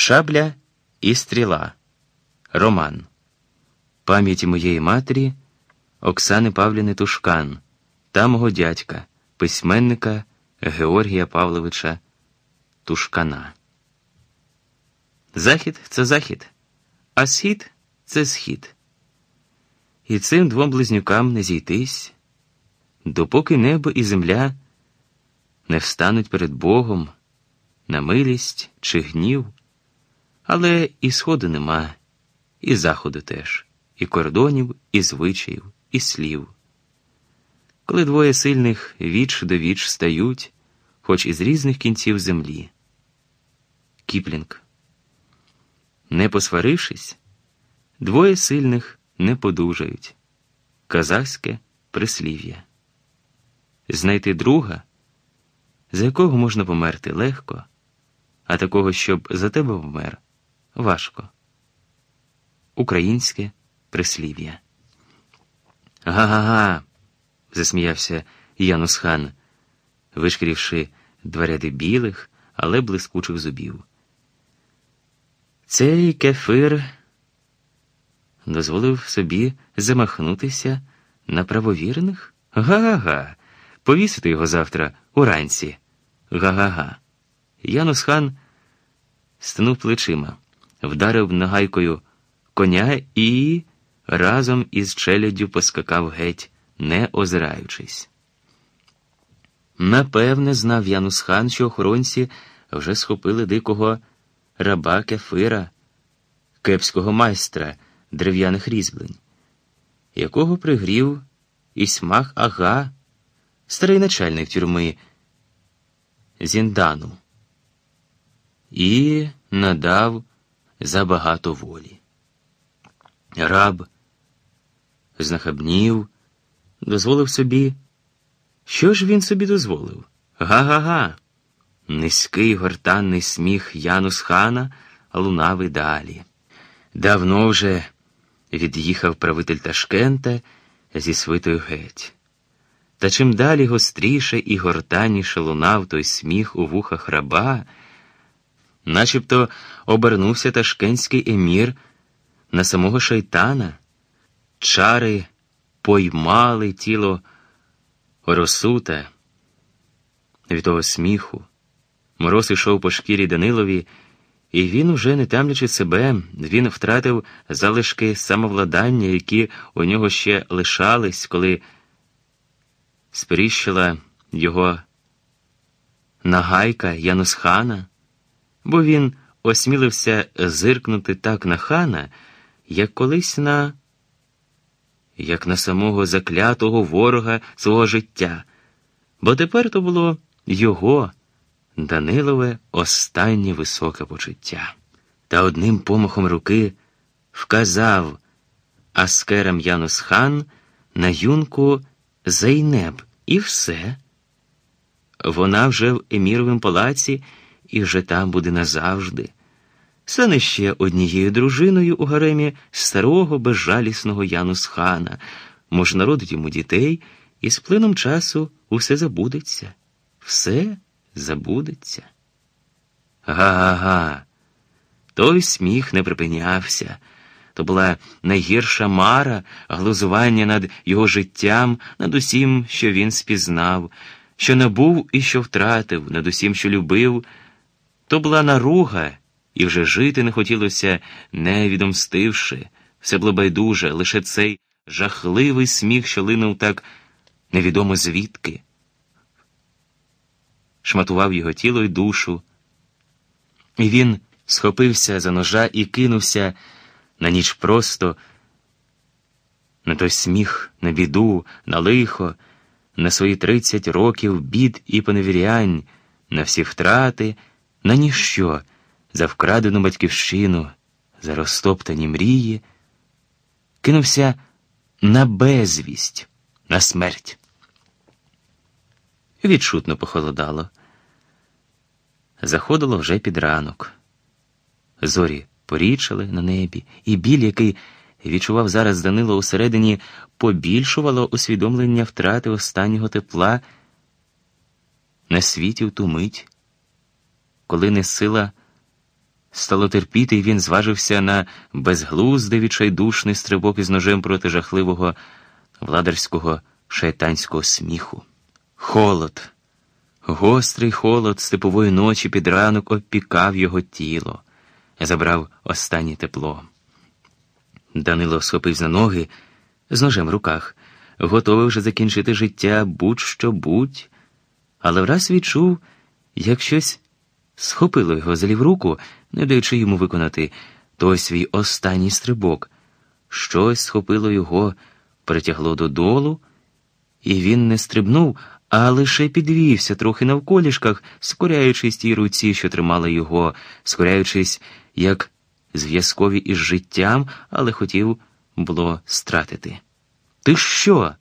Шабля і стріла. Роман. Пам'яті моєї матері Оксани Павліни Тушкан та мого дядька, письменника Георгія Павловича Тушкана. Захід це захід, а схід це схід. І цим двом близнюкам не зійтись, допоки небо і земля не встануть перед Богом на милість чи гнів, але і сходу нема, і заходу теж, і кордонів, і звичаїв, і слів. Коли двоє сильних віч до віч стають, хоч із різних кінців землі. Кіплінг. Не посварившись, двоє сильних не подужають. Казахське прислів'я. Знайти друга, за якого можна померти легко, а такого, щоб за тебе вмер, важко. Українське прислів'я. Га-га-га. засміявся Янус хан, вишкрівши два ряди білих, але блискучих зубів. Цей кефир дозволив собі замахнутися на правовірних? Га-га-га. Повісити його завтра уранці. Га-га-га. Янус хан стнув плечима, вдарив нагайкою коня і разом із челяддю поскакав геть, не озираючись. Напевне, знав Янус хан, що охоронці вже схопили дикого раба кефира, кепського майстра дерев'яних різьблень, якого пригрів Ісмах Ага, старий начальник тюрми Зіндану, і надав забагато волі. Раб знахабнів, дозволив собі. Що ж він собі дозволив? Га-га-га. Низький гортанний сміх Янус хана лунав і далі. Давно вже від'їхав правитель Ташкента зі свитою геть. Та чим далі гостріше і гортанніше лунав той сміх у вухах раба, начебто обернувся ташкентський емір на самого шайтана, чари поймали тіло Оросута від того сміху. Мороз ішов по шкірі Данилові, і він, уже не тамлячи себе, він втратив залишки самовладання, які у нього ще лишались, коли спріщила його нагайка Янусхана, бо він осмілився зиркнути так на хана, як колись на як на самого заклятого ворога свого життя, бо тепер то було його, Данилове, останнє високе почуття. Та одним помахом руки вказав аскерам Янус хан на юнку Зейнеб, і все. Вона вже в Еміровім палаці і вже там буде назавжди стане ще однією дружиною у гаремі старого безжалісного Янус-хана, може, народить йому дітей, і з плином часу усе забудеться, все забудеться. Га-га-га. Той сміх не припинявся. То була найгірша мара, глузування над його життям, над усім, що він спізнав, що набув і що втратив, над усім, що любив. То була наруга і вже жити не хотілося, не відомстивши, все було байдуже, лише цей жахливий сміх, що линув так невідомо звідки, шматував його тіло й душу, і він схопився за ножа і кинувся на ніч просто, на той сміх, на біду, на лихо, на свої тридцять років бід і поневірянь, на всі втрати, на ніщо за вкрадену батьківщину, за розтоптані мрії, кинувся на безвість, на смерть. Відчутно похолодало. Заходило вже під ранок. Зорі порічали на небі, і біль, який відчував зараз Данило усередині, побільшувало усвідомлення втрати останнього тепла на світі в ту мить, коли не сила стало терпіти, він зважився на безглуздий відчайдушний стрибок із ножем проти жахливого владарського шайтанського сміху. Холод, гострий холод степової ночі під ранок обпікав його тіло, забрав останнє тепло. Данило схопив на ноги з ножем в руках, готовий вже закінчити життя будь-що будь, але враз відчув, як щось схопило його за лівруку, не даючи йому виконати той свій останній стрибок. Щось схопило його, притягло додолу, і він не стрибнув, а лише підвівся трохи навколішках, скоряючись тій руці, що тримала його, скоряючись, як зв'язкові із життям, але хотів було стратити. Ти що?